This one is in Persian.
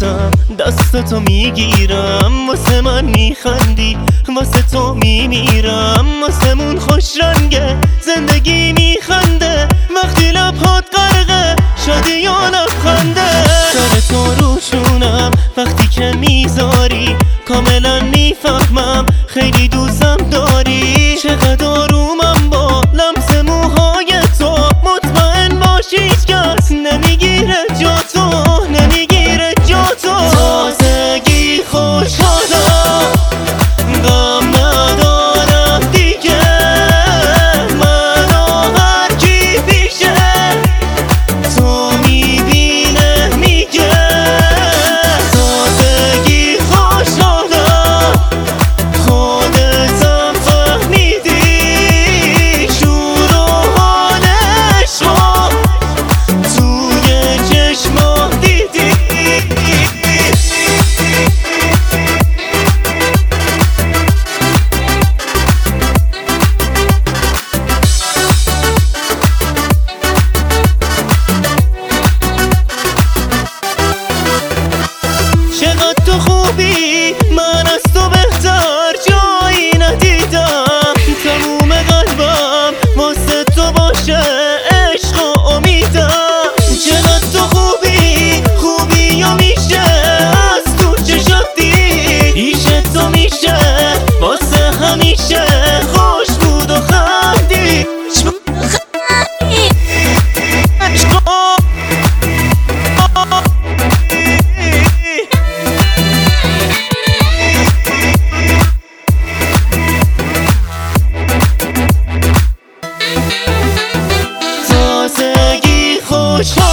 تو میبوسم دست تو می‌گیرم واسه من میخندی واسه تو میمیرم واسه مون خوش رنگه زندگی میخنده وقتی لبهات غرقه شادی یا لبخنده. سر تو روشونم وقتی که می‌ذاری کاملا می‌فهمم خیلی دوستم داری. چقدر movie. Mouche